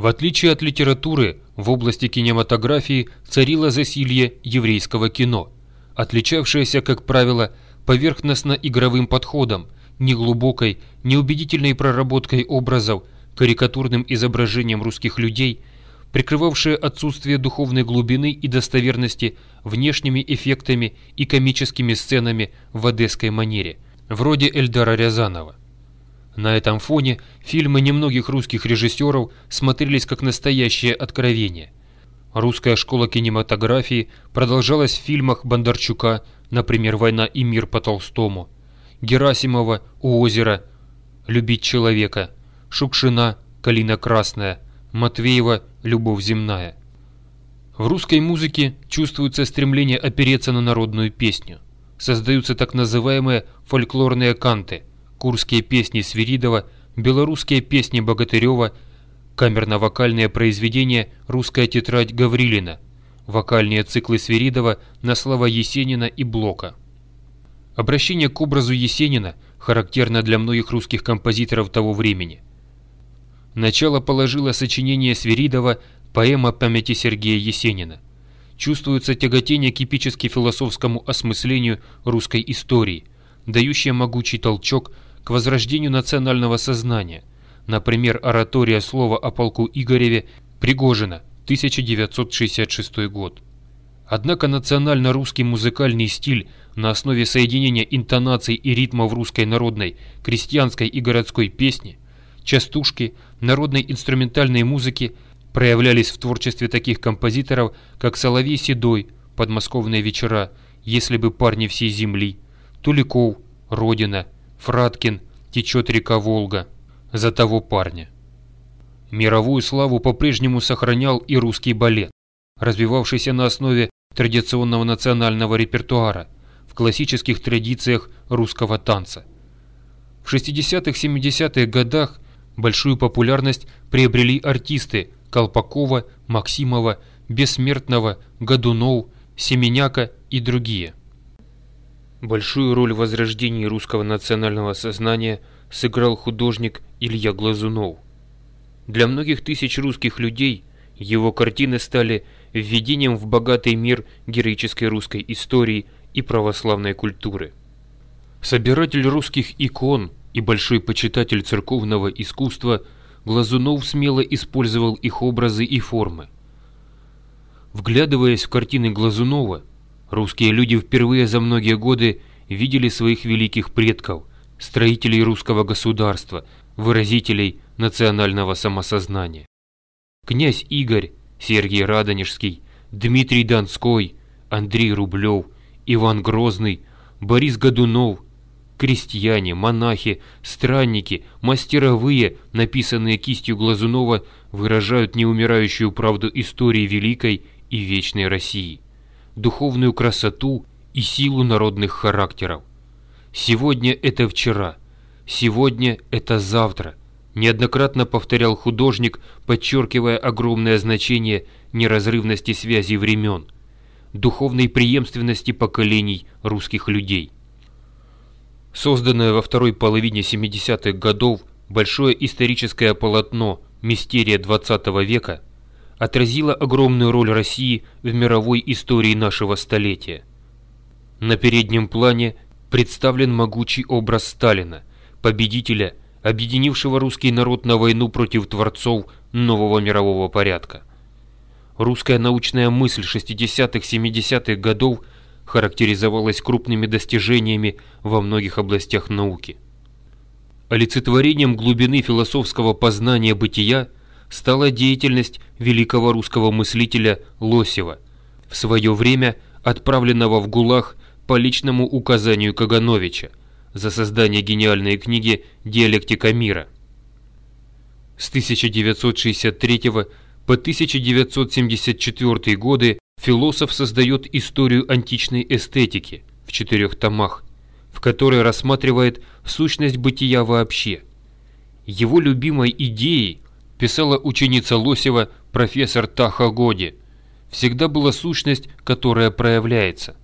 В отличие от литературы, в области кинематографии царило засилье еврейского кино, отличавшееся, как правило, поверхностно-игровым подходом, неглубокой, неубедительной проработкой образов, карикатурным изображением русских людей, прикрывавшее отсутствие духовной глубины и достоверности внешними эффектами и комическими сценами в одесской манере, вроде Эльдара Рязанова. На этом фоне фильмы немногих русских режиссеров смотрелись как настоящее откровение. Русская школа кинематографии продолжалась в фильмах Бондарчука, например, «Война и мир» по Толстому, Герасимова «У озера», «Любить человека», Шукшина «Калина красная», Матвеева «Любовь земная». В русской музыке чувствуется стремление опереться на народную песню. Создаются так называемые фольклорные канты – курские песни Свиридова, белорусские песни Богатырева, камерно-вокальные произведения «Русская тетрадь Гаврилина», вокальные циклы Свиридова на слова Есенина и Блока. Обращение к образу Есенина характерно для многих русских композиторов того времени. Начало положило сочинение Свиридова поэма памяти Сергея Есенина. Чувствуется тяготение к эпически-философскому осмыслению русской истории, дающее могучий толчок – к возрождению национального сознания, например, оратория слова о полку Игореве Пригожина, 1966 год. Однако национально-русский музыкальный стиль на основе соединения интонаций и ритмов русской народной, крестьянской и городской песни, частушки, народной инструментальной музыки проявлялись в творчестве таких композиторов, как Соловей Седой, «Подмосковные вечера», «Если бы парни всей земли», Туликов, «Родина», Фраткин, течет река Волга, за того парня. Мировую славу по-прежнему сохранял и русский балет, развивавшийся на основе традиционного национального репертуара в классических традициях русского танца. В 60-70-х годах большую популярность приобрели артисты Колпакова, Максимова, Бессмертного, Годунов, Семеняка и другие – Большую роль в возрождении русского национального сознания сыграл художник Илья Глазунов. Для многих тысяч русских людей его картины стали введением в богатый мир героической русской истории и православной культуры. Собиратель русских икон и большой почитатель церковного искусства Глазунов смело использовал их образы и формы. Вглядываясь в картины Глазунова, Русские люди впервые за многие годы видели своих великих предков, строителей русского государства, выразителей национального самосознания. Князь Игорь, Сергей Радонежский, Дмитрий Донской, Андрей Рублев, Иван Грозный, Борис Годунов, крестьяне, монахи, странники, мастеровые, написанные кистью Глазунова, выражают неумирающую правду истории великой и вечной России духовную красоту и силу народных характеров. Сегодня это вчера, сегодня это завтра, неоднократно повторял художник, подчеркивая огромное значение неразрывности связи времен, духовной преемственности поколений русских людей. Созданное во второй половине 70-х годов большое историческое полотно «Мистерия XX века» отразила огромную роль России в мировой истории нашего столетия. На переднем плане представлен могучий образ Сталина, победителя, объединившего русский народ на войну против творцов нового мирового порядка. Русская научная мысль 60-70-х годов характеризовалась крупными достижениями во многих областях науки. Олицетворением глубины философского познания бытия – стала деятельность великого русского мыслителя Лосева, в свое время отправленного в ГУЛАГ по личному указанию Кагановича за создание гениальной книги «Диалектика мира». С 1963 по 1974 годы философ создает историю античной эстетики в четырех томах, в которой рассматривает сущность бытия вообще. Его любимой идеей писала ученица Лосева профессор Таха Годи, всегда была сущность, которая проявляется.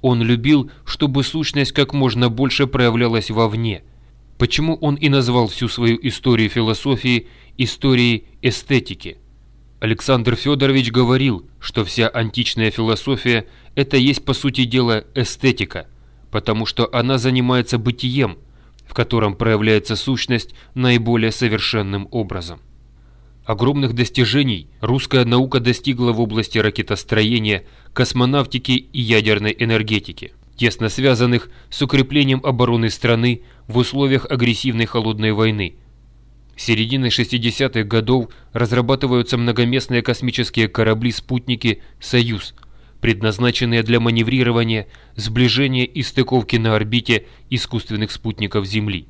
Он любил, чтобы сущность как можно больше проявлялась вовне, почему он и назвал всю свою историю философии историей эстетики. Александр Федорович говорил, что вся античная философия – это есть по сути дела эстетика, потому что она занимается бытием, в котором проявляется сущность наиболее совершенным образом. Огромных достижений русская наука достигла в области ракетостроения, космонавтики и ядерной энергетики, тесно связанных с укреплением обороны страны в условиях агрессивной холодной войны. С середины 60-х годов разрабатываются многоместные космические корабли-спутники «Союз», предназначенные для маневрирования, сближения и стыковки на орбите искусственных спутников Земли.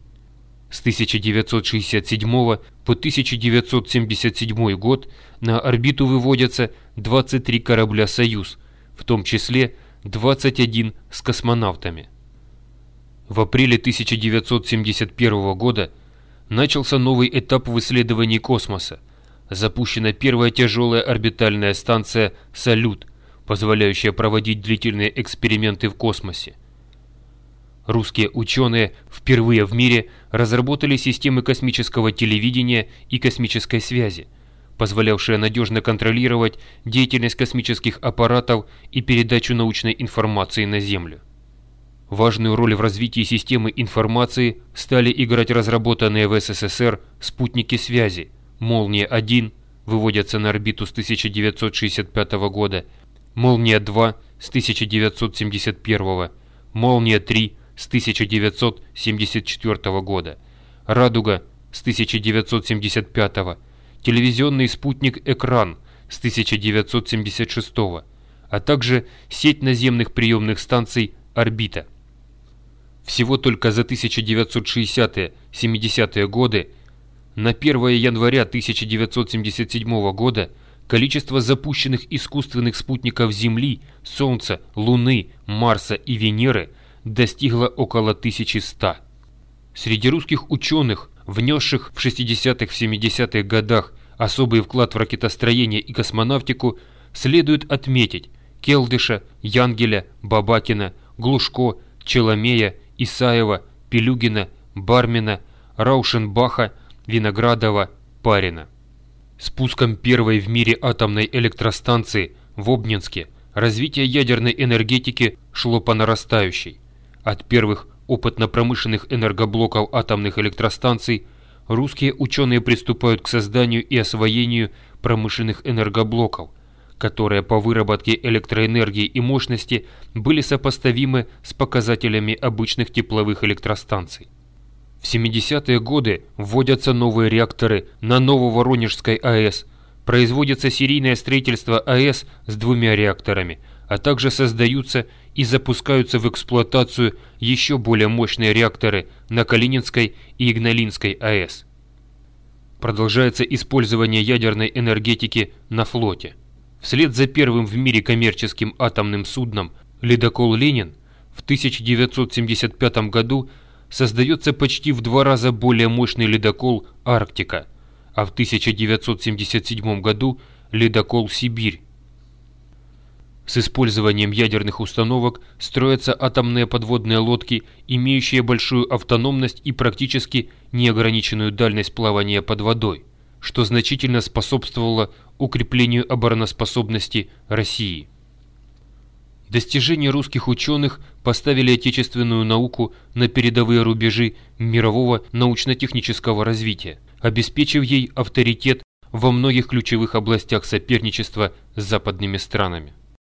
С 1967 по 1977 год на орбиту выводятся 23 корабля «Союз», в том числе 21 с космонавтами. В апреле 1971 года начался новый этап в исследовании космоса. Запущена первая тяжелая орбитальная станция «Салют», позволяющая проводить длительные эксперименты в космосе. Русские ученые впервые в мире разработали системы космического телевидения и космической связи, позволявшие надежно контролировать деятельность космических аппаратов и передачу научной информации на Землю. Важную роль в развитии системы информации стали играть разработанные в СССР спутники связи «Молния-1» выводятся на орбиту с 1965 года, «Молния-2» с 1971, «Молния-3» с 1974 года, «Радуга» с 1975, телевизионный спутник «Экран» с 1976, а также сеть наземных приемных станций «Орбита». Всего только за 1960-70-е годы на 1 января 1977 года количество запущенных искусственных спутников Земли, Солнца, Луны, Марса и Венеры – достигла около 1100. Среди русских ученых, внесших в 60-70-х годах особый вклад в ракетостроение и космонавтику, следует отметить Келдыша, Янгеля, Бабакина, Глушко, Челомея, Исаева, Пелюгина, Бармина, Раушенбаха, Виноградова, Парина. Спуском первой в мире атомной электростанции в Обнинске развитие ядерной энергетики шло по нарастающей. От первых опытно-промышленных энергоблоков атомных электростанций русские ученые приступают к созданию и освоению промышленных энергоблоков, которые по выработке электроэнергии и мощности были сопоставимы с показателями обычных тепловых электростанций. В 70-е годы вводятся новые реакторы на Нововоронежской АЭС, производится серийное строительство АЭС с двумя реакторами, а также создаются и запускаются в эксплуатацию еще более мощные реакторы на Калининской и Игналинской АЭС. Продолжается использование ядерной энергетики на флоте. Вслед за первым в мире коммерческим атомным судном «Ледокол Ленин» в 1975 году создается почти в два раза более мощный ледокол «Арктика», а в 1977 году ледокол «Сибирь», с использованием ядерных установок строятся атомные подводные лодки, имеющие большую автономность и практически неограниченную дальность плавания под водой, что значительно способствовало укреплению обороноспособности России. Достижения русских ученых поставили отечественную науку на передовые рубежи мирового научно-технического развития, обеспечив ей авторитет во многих ключевых областях соперничества с западными странами.